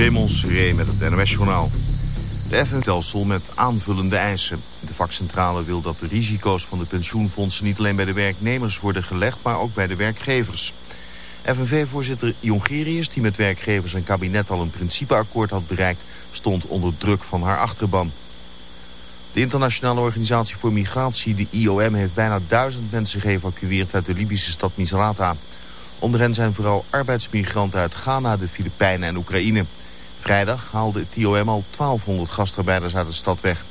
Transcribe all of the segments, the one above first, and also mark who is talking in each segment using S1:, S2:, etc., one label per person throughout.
S1: Raymond Seré met het NOS-journaal. De FNV-stelsel met aanvullende eisen. De vakcentrale wil dat de risico's van de pensioenfondsen niet alleen bij de werknemers worden gelegd, maar ook bij de werkgevers. FNV-voorzitter Jongerius, die met werkgevers en kabinet al een principeakkoord had bereikt, stond onder druk van haar achterban. De internationale organisatie voor migratie, de IOM, heeft bijna duizend mensen geëvacueerd uit de Libische stad Misrata. Onder hen zijn vooral arbeidsmigranten uit Ghana, de Filipijnen en Oekraïne. Vrijdag haalde het IOM al 1200 gastarbeiders uit de stad weg.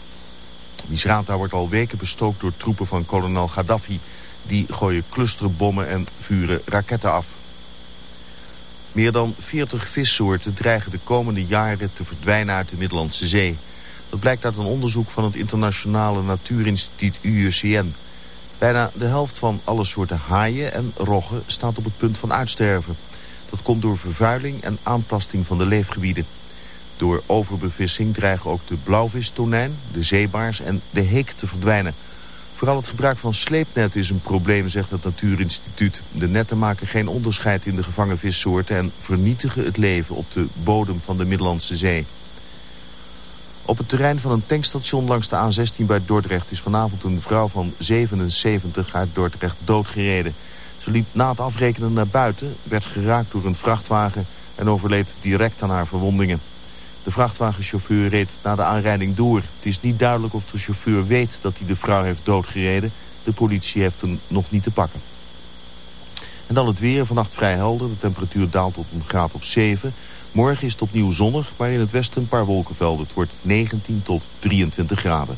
S1: Misrata wordt al weken bestookt door troepen van kolonel Gaddafi. Die gooien clusterbommen en vuren raketten af. Meer dan 40 vissoorten dreigen de komende jaren te verdwijnen uit de Middellandse Zee. Dat blijkt uit een onderzoek van het internationale natuurinstituut UICN. Bijna de helft van alle soorten haaien en roggen staat op het punt van uitsterven. Dat komt door vervuiling en aantasting van de leefgebieden. Door overbevissing dreigen ook de blauwvistonijn, de zeebaars en de heek te verdwijnen. Vooral het gebruik van sleepnetten is een probleem, zegt het Natuurinstituut. De netten maken geen onderscheid in de gevangen vissoorten... en vernietigen het leven op de bodem van de Middellandse Zee. Op het terrein van een tankstation langs de A16 bij Dordrecht... is vanavond een vrouw van 77 uit Dordrecht doodgereden. Ze liep na het afrekenen naar buiten, werd geraakt door een vrachtwagen... en overleed direct aan haar verwondingen. De vrachtwagenchauffeur reed na de aanrijding door. Het is niet duidelijk of de chauffeur weet dat hij de vrouw heeft doodgereden. De politie heeft hem nog niet te pakken. En dan het weer. Vannacht vrij helder. De temperatuur daalt tot een graad of 7. Morgen is het opnieuw zonnig, maar in het westen een paar wolkenvelden. Het wordt 19 tot 23 graden.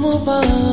S2: como para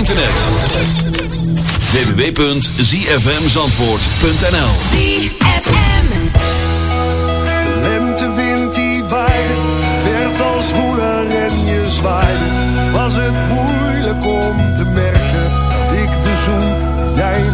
S2: internet. www.zfmzandvoort.nl
S3: ZFM
S4: De lentewind die waaide, werd als moeder en je zwaaide. Was het moeilijk om te merken, ik de zoen, jij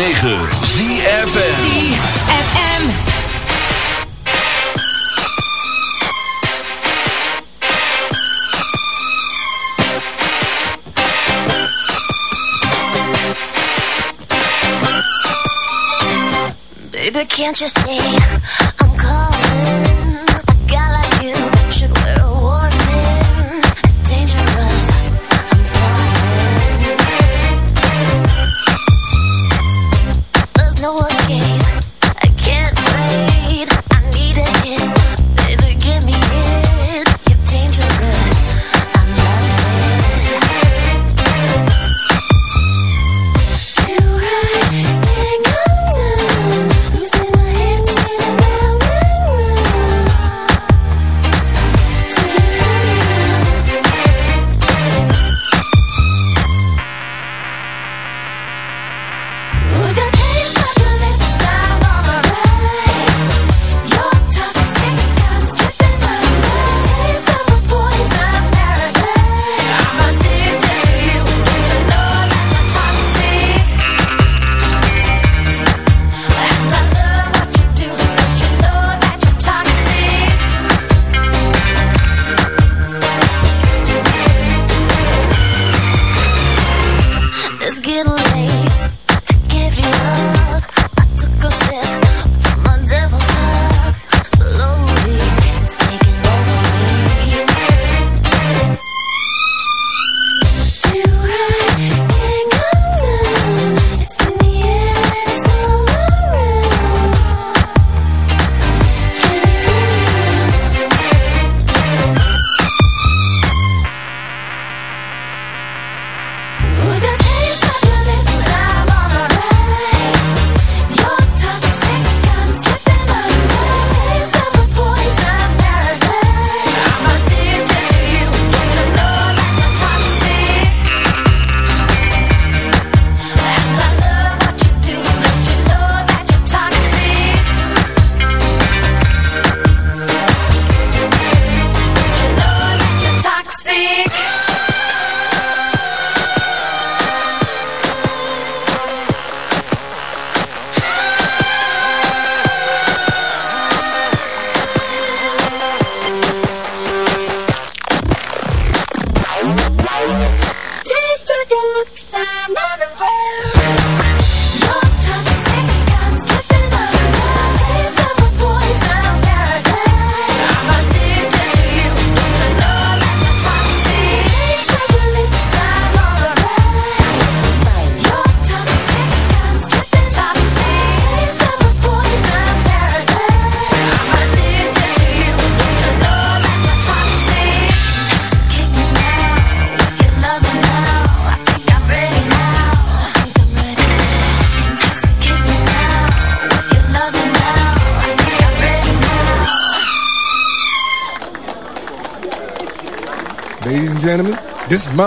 S4: 106.9
S2: ZFN
S3: Baby, can't you see?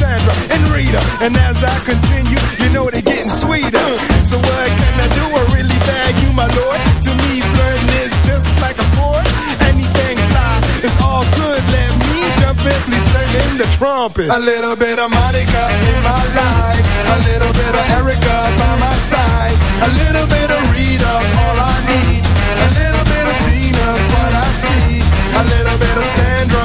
S5: Cassandra and Rita. And as I continue, you know they're getting sweeter. So what can I do? I really bag you, my lord. To me, flirting is just like a sport. Anything fly, it's all good. Let me jump in, please sing in the trumpet. A little bit of Monica in my life. A little bit of Erica by my side. A little bit of Rita's all I need. A little bit of Tina's what I see. A little bit of Sandra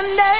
S6: serenade.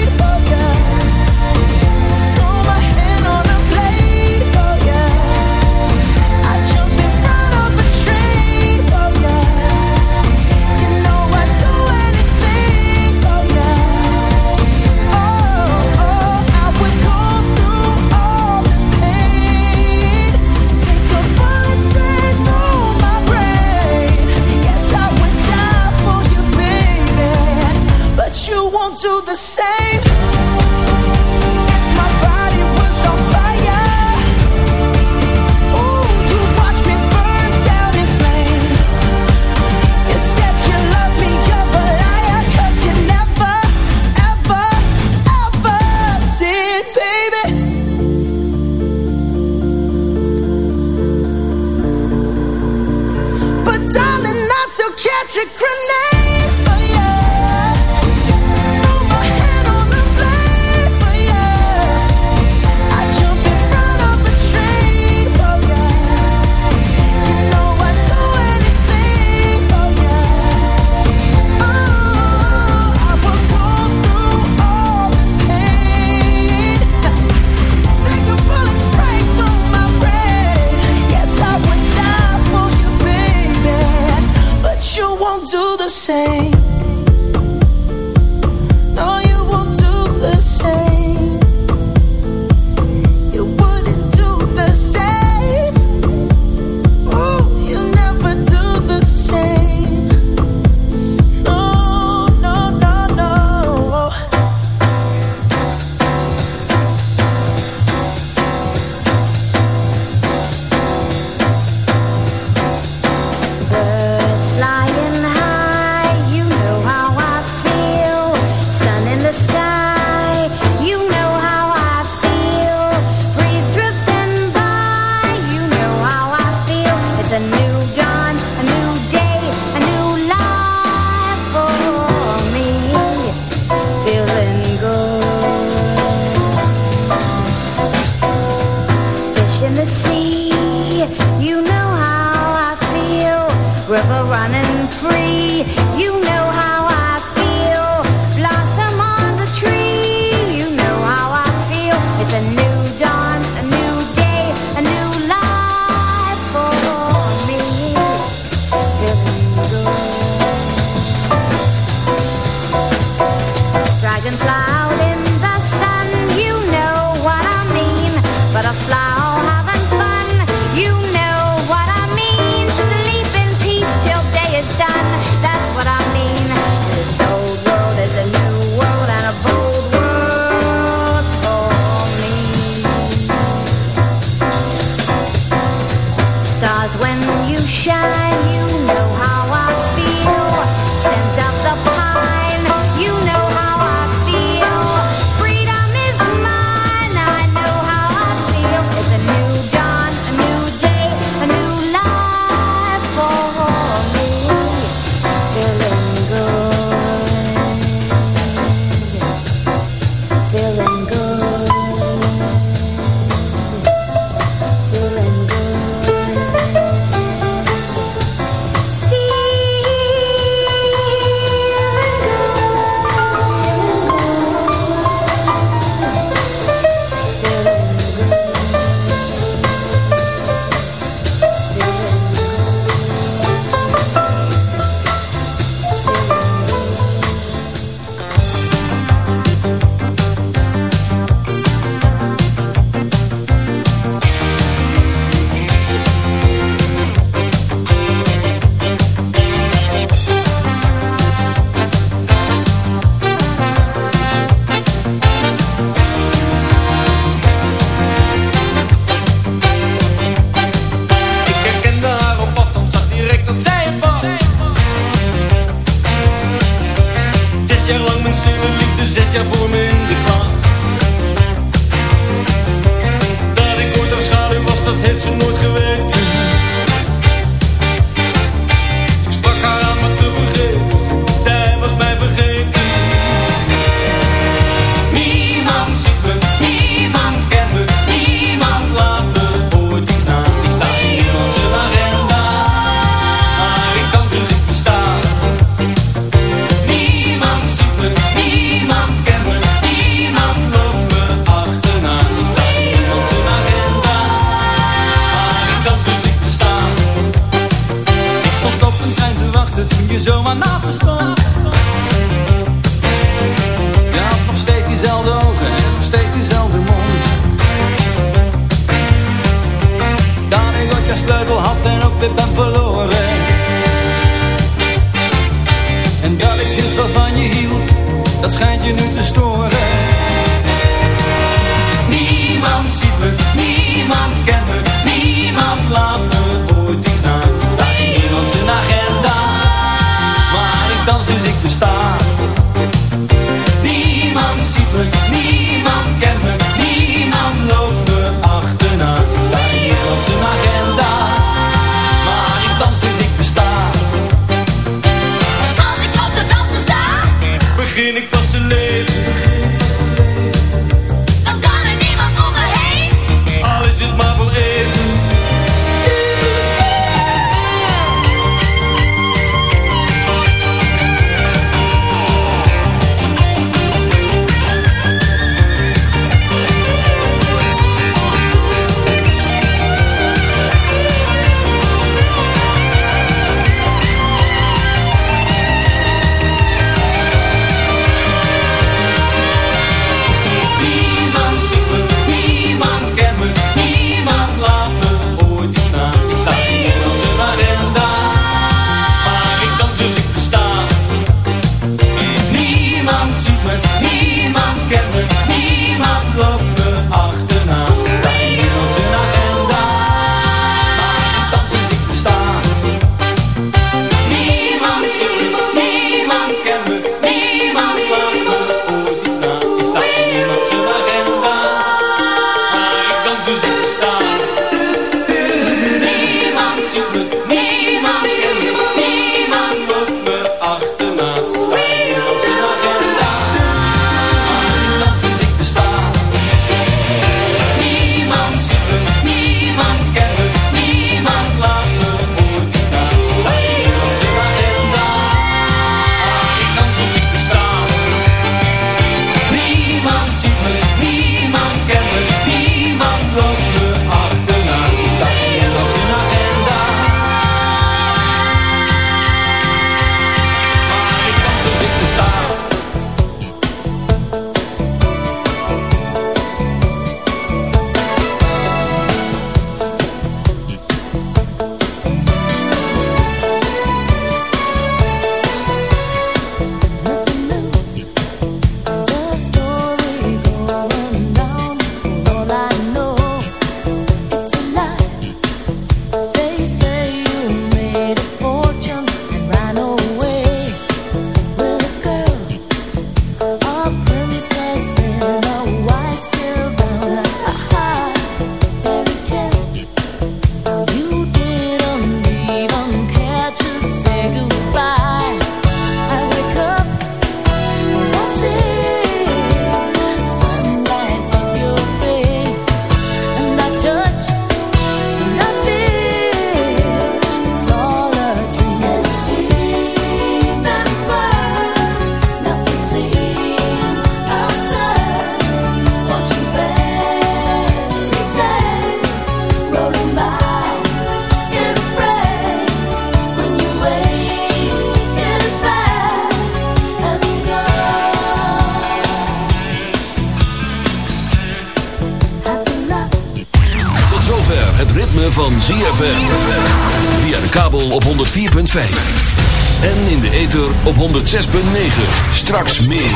S2: meer.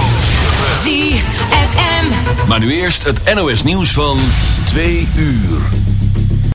S7: ZFM.
S2: Maar nu eerst het NOS nieuws van 2 uur.